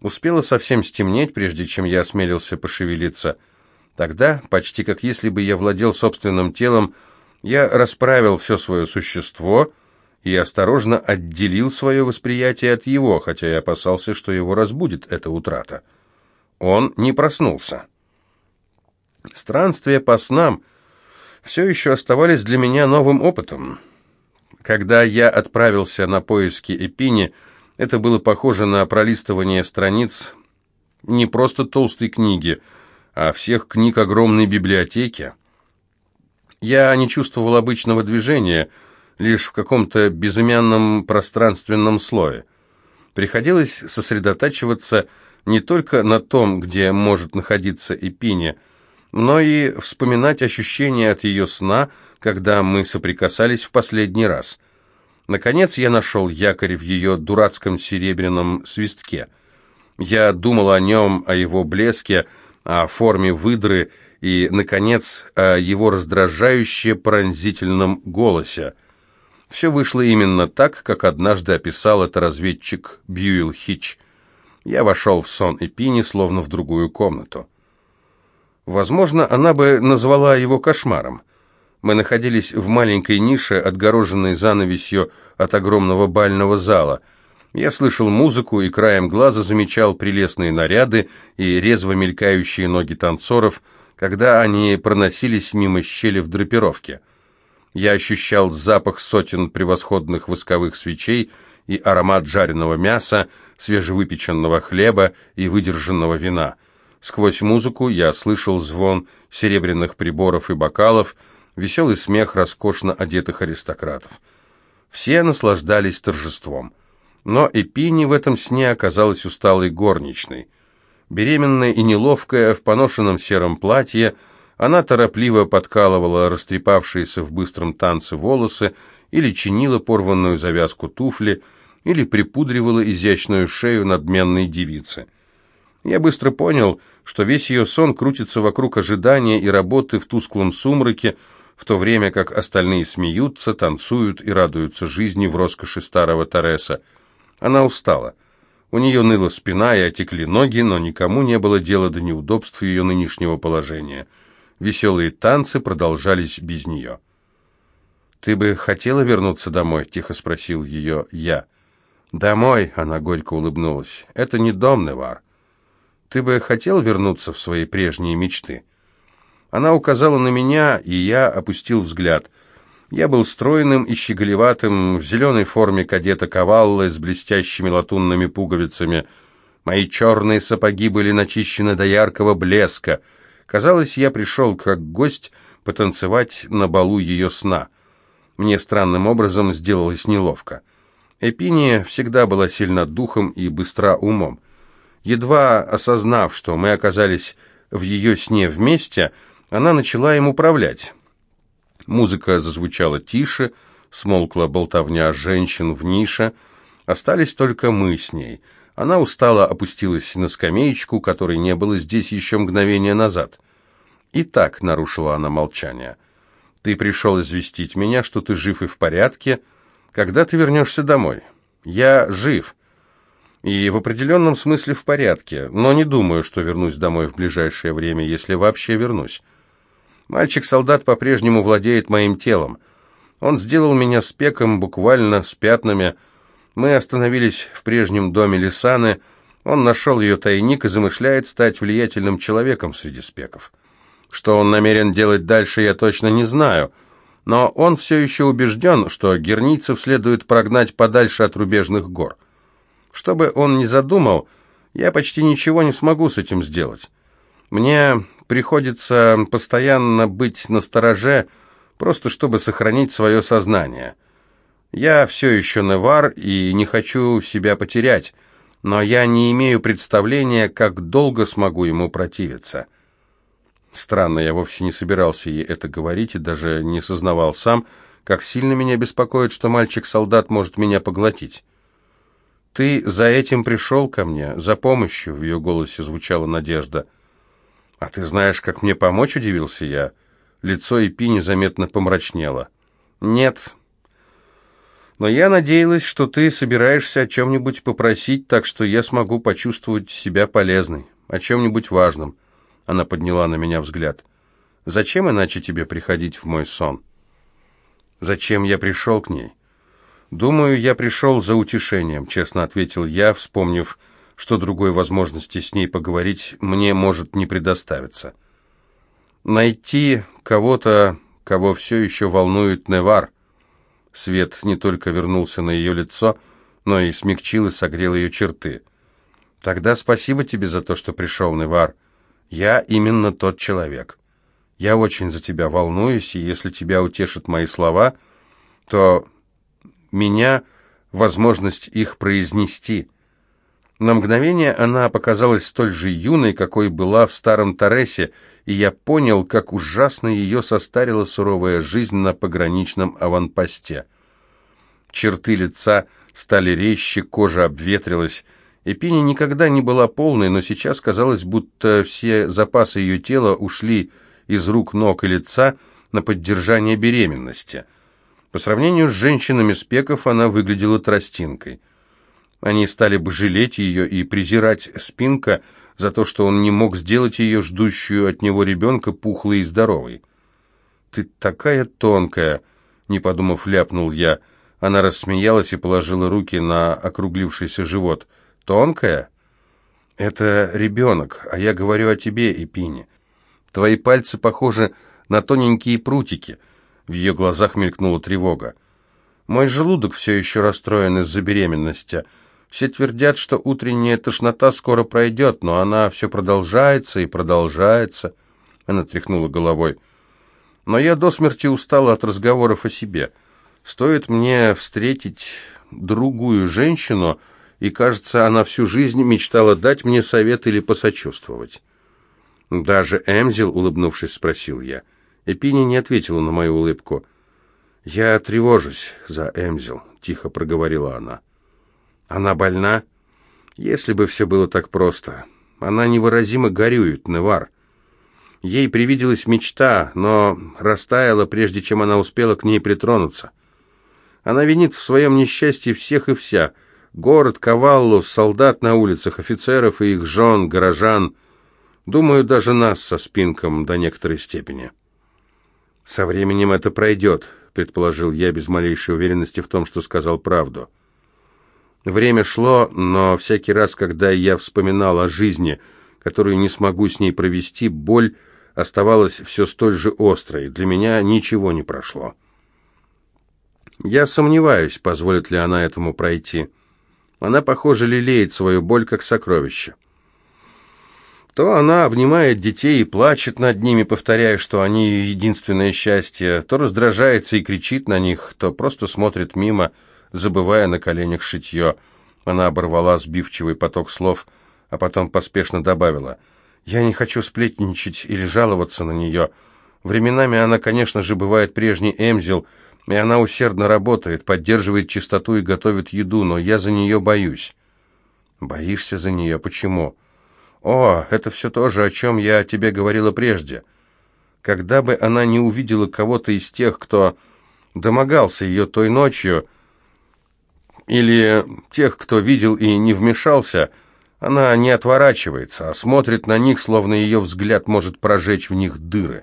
Успело совсем стемнеть, прежде чем я осмелился пошевелиться. Тогда, почти как если бы я владел собственным телом, я расправил все свое существо и осторожно отделил свое восприятие от его, хотя я опасался, что его разбудит эта утрата. Он не проснулся. Странствия по снам все еще оставались для меня новым опытом. Когда я отправился на поиски Эпини, это было похоже на пролистывание страниц не просто толстой книги, а всех книг огромной библиотеки. Я не чувствовал обычного движения, лишь в каком-то безымянном пространственном слое. Приходилось сосредотачиваться не только на том, где может находиться Эпиния, но и вспоминать ощущения от ее сна, когда мы соприкасались в последний раз. Наконец я нашел якорь в ее дурацком серебряном свистке. Я думал о нем, о его блеске, о форме выдры и, наконец, о его раздражающе пронзительном голосе. Все вышло именно так, как однажды описал это разведчик Бьюил Хич. Я вошел в сон Эпини, словно в другую комнату. Возможно, она бы назвала его кошмаром. Мы находились в маленькой нише, отгороженной занавесью от огромного бального зала. Я слышал музыку и краем глаза замечал прелестные наряды и резво мелькающие ноги танцоров, когда они проносились мимо щели в драпировке. Я ощущал запах сотен превосходных восковых свечей и аромат жареного мяса, свежевыпеченного хлеба и выдержанного вина – Сквозь музыку я слышал звон серебряных приборов и бокалов, веселый смех роскошно одетых аристократов. Все наслаждались торжеством. Но Эпини в этом сне оказалась усталой горничной. Беременная и неловкая, в поношенном сером платье, она торопливо подкалывала растрепавшиеся в быстром танце волосы или чинила порванную завязку туфли, или припудривала изящную шею надменной девицы. Я быстро понял, что весь ее сон крутится вокруг ожидания и работы в тусклом сумраке, в то время как остальные смеются, танцуют и радуются жизни в роскоши старого Тереса. Она устала. У нее ныла спина и отекли ноги, но никому не было дела до неудобств ее нынешнего положения. Веселые танцы продолжались без нее. «Ты бы хотела вернуться домой?» – тихо спросил ее я. «Домой?» – она горько улыбнулась. «Это не дом, Невар. Ты бы хотел вернуться в свои прежние мечты?» Она указала на меня, и я опустил взгляд. Я был стройным и щеголеватым, в зеленой форме кадета Каваллы с блестящими латунными пуговицами. Мои черные сапоги были начищены до яркого блеска. Казалось, я пришел как гость потанцевать на балу ее сна. Мне странным образом сделалось неловко. Эпиния всегда была сильна духом и быстра умом. Едва осознав, что мы оказались в ее сне вместе, она начала им управлять. Музыка зазвучала тише, смолкла болтовня женщин в нише, остались только мы с ней. Она устало опустилась на скамеечку, которой не было здесь еще мгновение назад. «И так», — нарушила она молчание, — «ты пришел известить меня, что ты жив и в порядке. Когда ты вернешься домой?» «Я жив», и в определенном смысле в порядке, но не думаю, что вернусь домой в ближайшее время, если вообще вернусь. Мальчик-солдат по-прежнему владеет моим телом. Он сделал меня спеком, буквально с пятнами. Мы остановились в прежнем доме Лисаны. Он нашел ее тайник и замышляет стать влиятельным человеком среди спеков. Что он намерен делать дальше, я точно не знаю. Но он все еще убежден, что герницев следует прогнать подальше от рубежных гор. Что бы он ни задумал, я почти ничего не смогу с этим сделать. Мне приходится постоянно быть на стороже, просто чтобы сохранить свое сознание. Я все еще Невар и не хочу себя потерять, но я не имею представления, как долго смогу ему противиться. Странно, я вовсе не собирался ей это говорить и даже не сознавал сам, как сильно меня беспокоит, что мальчик-солдат может меня поглотить. «Ты за этим пришел ко мне, за помощью?» В ее голосе звучала надежда. «А ты знаешь, как мне помочь?» – удивился я. Лицо Эпи незаметно помрачнело. «Нет». Но я надеялась, что ты собираешься о чем-нибудь попросить, так что я смогу почувствовать себя полезной, о чем-нибудь важном. Она подняла на меня взгляд. Зачем иначе тебе приходить в мой сон? Зачем я пришел к ней? Думаю, я пришел за утешением, честно ответил я, вспомнив, что другой возможности с ней поговорить мне может не предоставиться. Найти кого-то, кого все еще волнует Невар. Свет не только вернулся на ее лицо, но и смягчил и согрел ее черты. Тогда спасибо тебе за то, что пришел, Невар. Я именно тот человек. Я очень за тебя волнуюсь, и если тебя утешат мои слова, то меня возможность их произнести. На мгновение она показалась столь же юной, какой была в старом Торресе, и я понял, как ужасно ее состарила суровая жизнь на пограничном аванпосте. Черты лица стали резче, кожа обветрилась. Эпини никогда не была полной, но сейчас казалось, будто все запасы ее тела ушли из рук, ног и лица на поддержание беременности. По сравнению с женщинами спеков она выглядела тростинкой. Они стали бы жалеть ее и презирать Спинка за то, что он не мог сделать ее ждущую от него ребенка пухлой и здоровой. «Ты такая тонкая!» — не подумав, ляпнул я. Она рассмеялась и положила руки на округлившийся живот. «Тонкая?» «Это ребенок, а я говорю о тебе, Эпине. Твои пальцы похожи на тоненькие прутики». В ее глазах мелькнула тревога. «Мой желудок все еще расстроен из-за беременности. Все твердят, что утренняя тошнота скоро пройдет, но она все продолжается и продолжается». Она тряхнула головой. «Но я до смерти устала от разговоров о себе. Стоит мне встретить другую женщину, и, кажется, она всю жизнь мечтала дать мне совет или посочувствовать». «Даже Эмзил?» — улыбнувшись, спросил я. Эпини не ответила на мою улыбку. «Я тревожусь за Эмзил», — тихо проговорила она. «Она больна?» «Если бы все было так просто. Она невыразимо горюет, Невар. Ей привиделась мечта, но растаяла, прежде чем она успела к ней притронуться. Она винит в своем несчастье всех и вся. Город, Каваллу, солдат на улицах, офицеров и их жен, горожан — Думаю, даже нас со спинком до некоторой степени. Со временем это пройдет, предположил я без малейшей уверенности в том, что сказал правду. Время шло, но всякий раз, когда я вспоминал о жизни, которую не смогу с ней провести, боль оставалась все столь же острой. Для меня ничего не прошло. Я сомневаюсь, позволит ли она этому пройти. Она, похоже, лелеет свою боль как сокровище. То она обнимает детей и плачет над ними, повторяя, что они ее единственное счастье, то раздражается и кричит на них, то просто смотрит мимо, забывая на коленях шитье. Она оборвала сбивчивый поток слов, а потом поспешно добавила, «Я не хочу сплетничать или жаловаться на нее. Временами она, конечно же, бывает прежней Эмзил, и она усердно работает, поддерживает чистоту и готовит еду, но я за нее боюсь». «Боишься за нее? Почему?» «О, это все то же, о чем я тебе говорила прежде. Когда бы она не увидела кого-то из тех, кто домогался ее той ночью, или тех, кто видел и не вмешался, она не отворачивается, а смотрит на них, словно ее взгляд может прожечь в них дыры.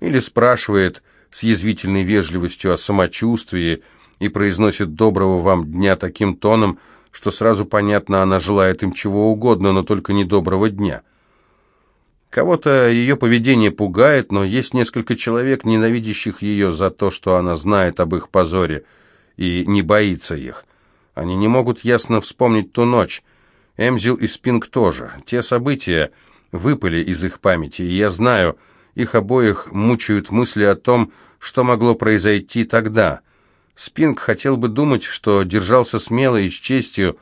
Или спрашивает с язвительной вежливостью о самочувствии и произносит «доброго вам дня» таким тоном, что сразу понятно, она желает им чего угодно, но только не доброго дня. Кого-то ее поведение пугает, но есть несколько человек, ненавидящих ее за то, что она знает об их позоре и не боится их. Они не могут ясно вспомнить ту ночь. Эмзил и Спинг тоже. Те события выпали из их памяти, и я знаю, их обоих мучают мысли о том, что могло произойти тогда. Спинг хотел бы думать, что держался смело и с честью,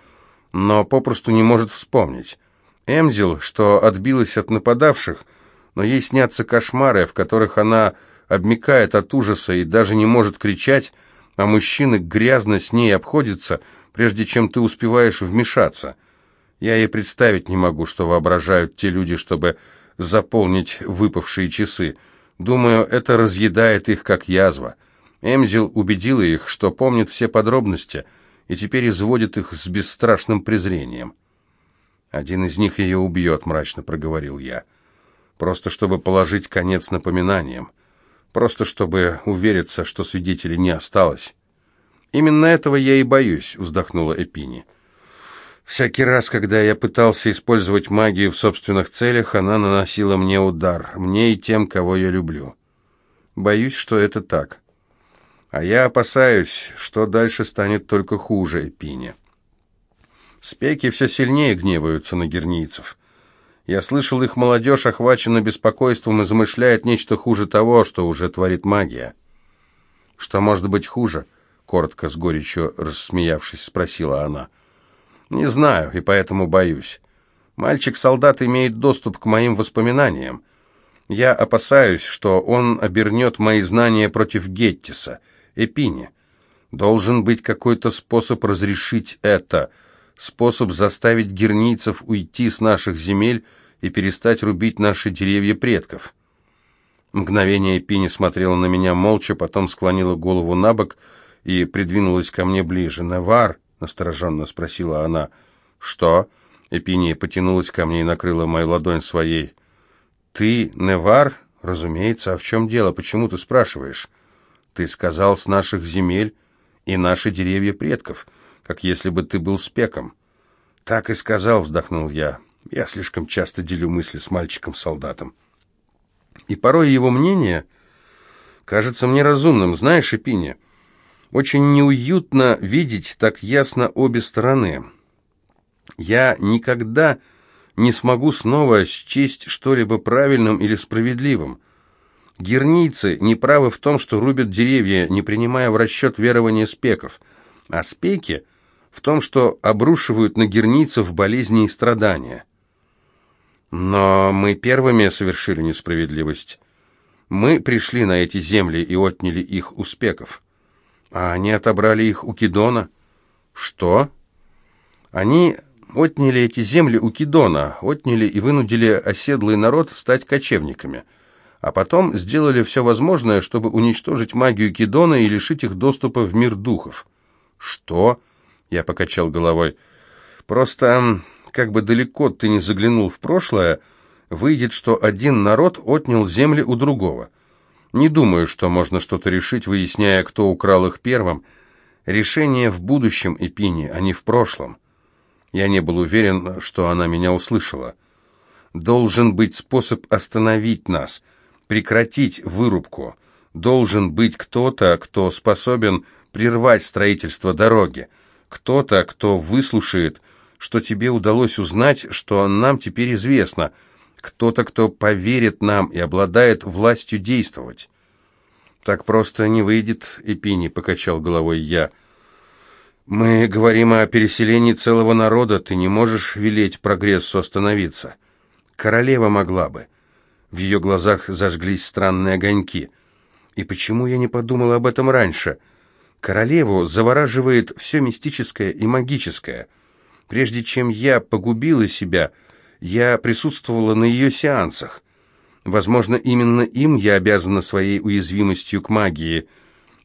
но попросту не может вспомнить. Эмзил, что отбилась от нападавших, но ей снятся кошмары, в которых она обмикает от ужаса и даже не может кричать, а мужчины грязно с ней обходятся, прежде чем ты успеваешь вмешаться. Я ей представить не могу, что воображают те люди, чтобы заполнить выпавшие часы. Думаю, это разъедает их, как язва. Эмзил убедила их, что помнит все подробности, и теперь изводит их с бесстрашным презрением. «Один из них ее убьет», — мрачно проговорил я. «Просто чтобы положить конец напоминаниям. Просто чтобы увериться, что свидетелей не осталось». «Именно этого я и боюсь», — вздохнула Эпини. «Всякий раз, когда я пытался использовать магию в собственных целях, она наносила мне удар, мне и тем, кого я люблю. Боюсь, что это так. А я опасаюсь, что дальше станет только хуже Эпини». Спеки все сильнее гневаются на гернийцев. Я слышал, их молодежь охвачена беспокойством и замышляет нечто хуже того, что уже творит магия. «Что может быть хуже?» — коротко, с горечью рассмеявшись, спросила она. «Не знаю, и поэтому боюсь. Мальчик-солдат имеет доступ к моим воспоминаниям. Я опасаюсь, что он обернет мои знания против Геттиса, Эпини. Должен быть какой-то способ разрешить это» способ заставить герницев уйти с наших земель и перестать рубить наши деревья предков. Мгновение Пини смотрела на меня молча, потом склонила голову на бок и придвинулась ко мне ближе. «Навар?» — настороженно спросила она. «Что?» — Эпиния потянулась ко мне и накрыла мою ладонь своей. «Ты Невар?» «Разумеется. А в чем дело? Почему ты спрашиваешь?» «Ты сказал с наших земель и наши деревья предков» как если бы ты был спеком. Так и сказал, вздохнул я. Я слишком часто делю мысли с мальчиком-солдатом. И порой его мнение кажется мне разумным. Знаешь, Эпиня, очень неуютно видеть так ясно обе стороны. Я никогда не смогу снова счесть что-либо правильным или справедливым. Гернийцы не правы в том, что рубят деревья, не принимая в расчет верования спеков, а спеки — в том, что обрушивают на герницев болезни и страдания. Но мы первыми совершили несправедливость. Мы пришли на эти земли и отняли их у спеков. А они отобрали их у Кидона. Что? Они отняли эти земли у Кидона, отняли и вынудили оседлый народ стать кочевниками, а потом сделали все возможное, чтобы уничтожить магию Кидона и лишить их доступа в мир духов. Что? Я покачал головой. Просто, как бы далеко ты не заглянул в прошлое, выйдет, что один народ отнял земли у другого. Не думаю, что можно что-то решить, выясняя, кто украл их первым. Решение в будущем Эпини, а не в прошлом. Я не был уверен, что она меня услышала. Должен быть способ остановить нас, прекратить вырубку. Должен быть кто-то, кто способен прервать строительство дороги кто-то, кто выслушает, что тебе удалось узнать, что нам теперь известно, кто-то, кто поверит нам и обладает властью действовать. Так просто не выйдет, Эпини, покачал головой я. Мы говорим о переселении целого народа, ты не можешь велеть прогрессу остановиться. Королева могла бы. В ее глазах зажглись странные огоньки. И почему я не подумал об этом раньше? — Королеву завораживает все мистическое и магическое. Прежде чем я погубила себя, я присутствовала на ее сеансах. Возможно, именно им я обязана своей уязвимостью к магии.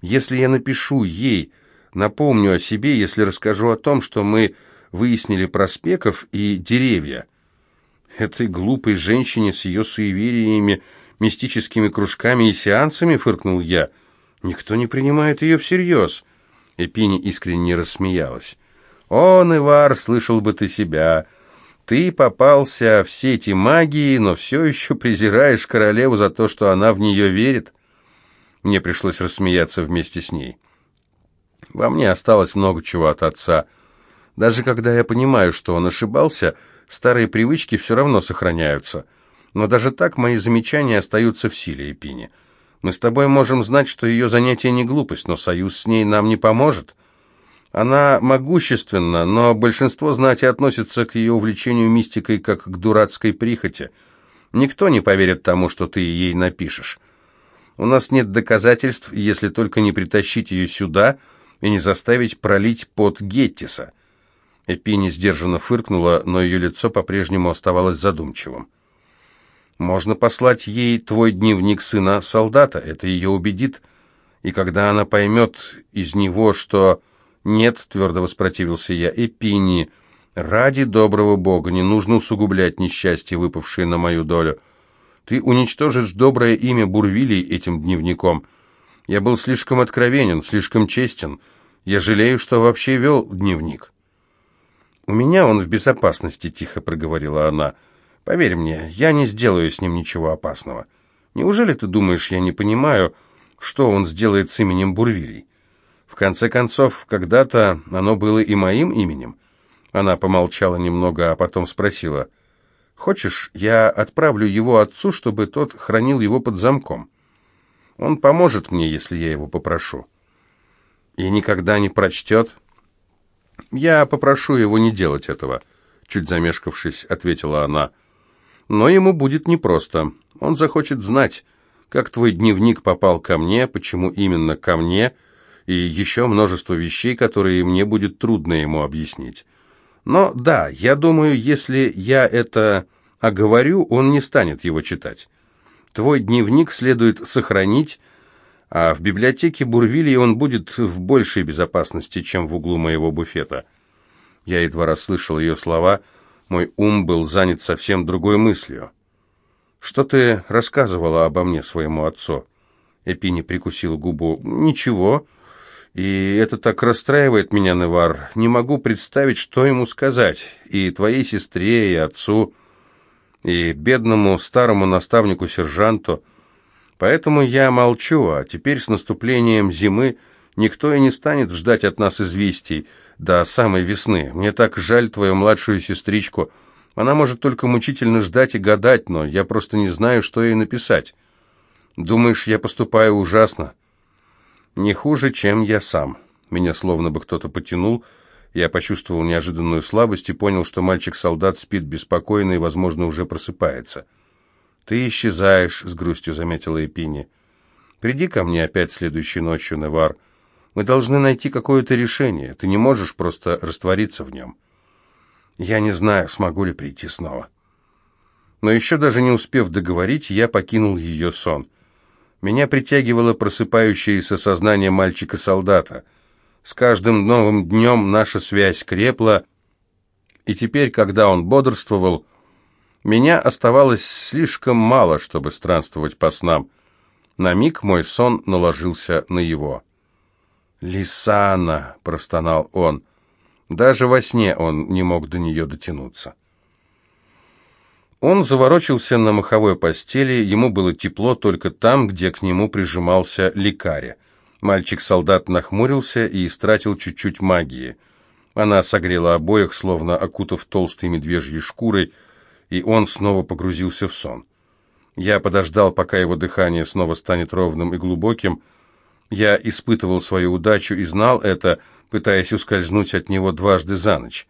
Если я напишу ей, напомню о себе, если расскажу о том, что мы выяснили про спеков и деревья. Этой глупой женщине с ее суевериями, мистическими кружками и сеансами, фыркнул я — Никто не принимает ее всерьез. Эпини искренне рассмеялась. «Он, Ивар, слышал бы ты себя. Ты попался в сети магии, но все еще презираешь королеву за то, что она в нее верит». Мне пришлось рассмеяться вместе с ней. Во мне осталось много чего от отца. Даже когда я понимаю, что он ошибался, старые привычки все равно сохраняются. Но даже так мои замечания остаются в силе, Эпини. Мы с тобой можем знать, что ее занятие не глупость, но союз с ней нам не поможет. Она могущественна, но большинство знати относится к ее увлечению мистикой как к дурацкой прихоти. Никто не поверит тому, что ты ей напишешь. У нас нет доказательств, если только не притащить ее сюда и не заставить пролить под Геттиса». Эпини сдержанно фыркнула, но ее лицо по-прежнему оставалось задумчивым. Можно послать ей твой дневник сына солдата, это ее убедит. И когда она поймет из него, что... «Нет», — твердо воспротивился я, — «Эпини, ради доброго Бога, не нужно усугублять несчастье, выпавшее на мою долю. Ты уничтожишь доброе имя Бурвилей этим дневником. Я был слишком откровенен, слишком честен. Я жалею, что вообще вел дневник». «У меня он в безопасности», — тихо проговорила она. «Поверь мне, я не сделаю с ним ничего опасного. Неужели ты думаешь, я не понимаю, что он сделает с именем Бурвилей?» В конце концов, когда-то оно было и моим именем. Она помолчала немного, а потом спросила, «Хочешь, я отправлю его отцу, чтобы тот хранил его под замком? Он поможет мне, если я его попрошу». «И никогда не прочтет?» «Я попрошу его не делать этого», — чуть замешкавшись, ответила она. «Но ему будет непросто. Он захочет знать, как твой дневник попал ко мне, почему именно ко мне, и еще множество вещей, которые мне будет трудно ему объяснить. Но да, я думаю, если я это оговорю, он не станет его читать. Твой дневник следует сохранить, а в библиотеке Бурвилии он будет в большей безопасности, чем в углу моего буфета. Я едва расслышал ее слова, мой ум был занят совсем другой мыслью. «Что ты рассказывала обо мне своему отцу?» Эпини прикусила губу. «Ничего. И это так расстраивает меня, Невар. Не могу представить, что ему сказать. И твоей сестре, и отцу, и бедному старому наставнику-сержанту. Поэтому я молчу, а теперь с наступлением зимы никто и не станет ждать от нас известий до самой весны. Мне так жаль твою младшую сестричку. Она может только мучительно ждать и гадать, но я просто не знаю, что ей написать. Думаешь, я поступаю ужасно?» Не хуже, чем я сам. Меня словно бы кто-то потянул. Я почувствовал неожиданную слабость и понял, что мальчик-солдат спит беспокойно и, возможно, уже просыпается. «Ты исчезаешь», — с грустью заметила Эпини. «Приди ко мне опять следующей ночью, Невар. Мы должны найти какое-то решение. Ты не можешь просто раствориться в нем». «Я не знаю, смогу ли прийти снова». Но еще даже не успев договорить, я покинул ее сон. Меня притягивало просыпающееся сознание мальчика-солдата. С каждым новым днем наша связь крепла, и теперь, когда он бодрствовал, меня оставалось слишком мало, чтобы странствовать по снам. На миг мой сон наложился на его. «Лисана!» — простонал он. Даже во сне он не мог до нее дотянуться. Он заворочился на маховой постели, ему было тепло только там, где к нему прижимался лекаря. Мальчик-солдат нахмурился и истратил чуть-чуть магии. Она согрела обоих, словно окутав толстой медвежьей шкурой, и он снова погрузился в сон. Я подождал, пока его дыхание снова станет ровным и глубоким. Я испытывал свою удачу и знал это, пытаясь ускользнуть от него дважды за ночь.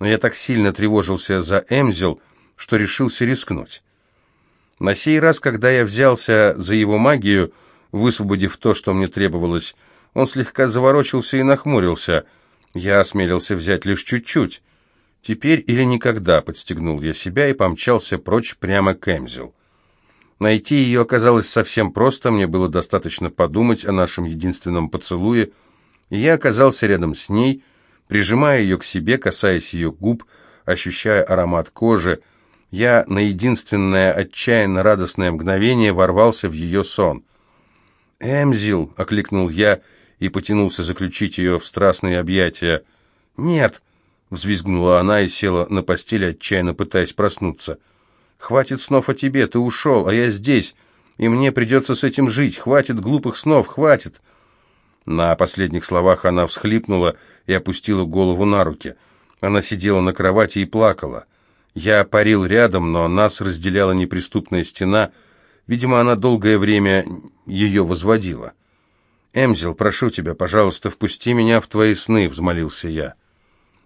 Но я так сильно тревожился за Эмзел, что решился рискнуть. На сей раз, когда я взялся за его магию, высвободив то, что мне требовалось, он слегка заворочился и нахмурился. Я осмелился взять лишь чуть-чуть. «Теперь или никогда», — подстегнул я себя и помчался прочь прямо к Эмзел. Найти ее оказалось совсем просто, мне было достаточно подумать о нашем единственном поцелуе, и я оказался рядом с ней, прижимая ее к себе, касаясь ее губ, ощущая аромат кожи, я на единственное отчаянно радостное мгновение ворвался в ее сон. «Эмзил!» — окликнул я и потянулся заключить ее в страстные объятия. «Нет!» — взвизгнула она и села на постели, отчаянно пытаясь проснуться. «Хватит снов о тебе, ты ушел, а я здесь, и мне придется с этим жить. Хватит глупых снов, хватит!» На последних словах она всхлипнула и опустила голову на руки. Она сидела на кровати и плакала. Я парил рядом, но нас разделяла неприступная стена. Видимо, она долгое время ее возводила. «Эмзел, прошу тебя, пожалуйста, впусти меня в твои сны», — взмолился я.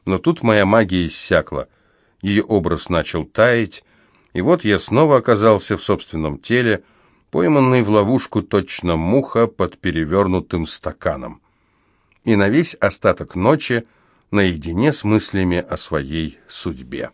Но тут моя магия иссякла. Ее образ начал таять, и вот я снова оказался в собственном теле, пойманный в ловушку точно муха под перевернутым стаканом. И на весь остаток ночи наедине с мыслями о своей судьбе.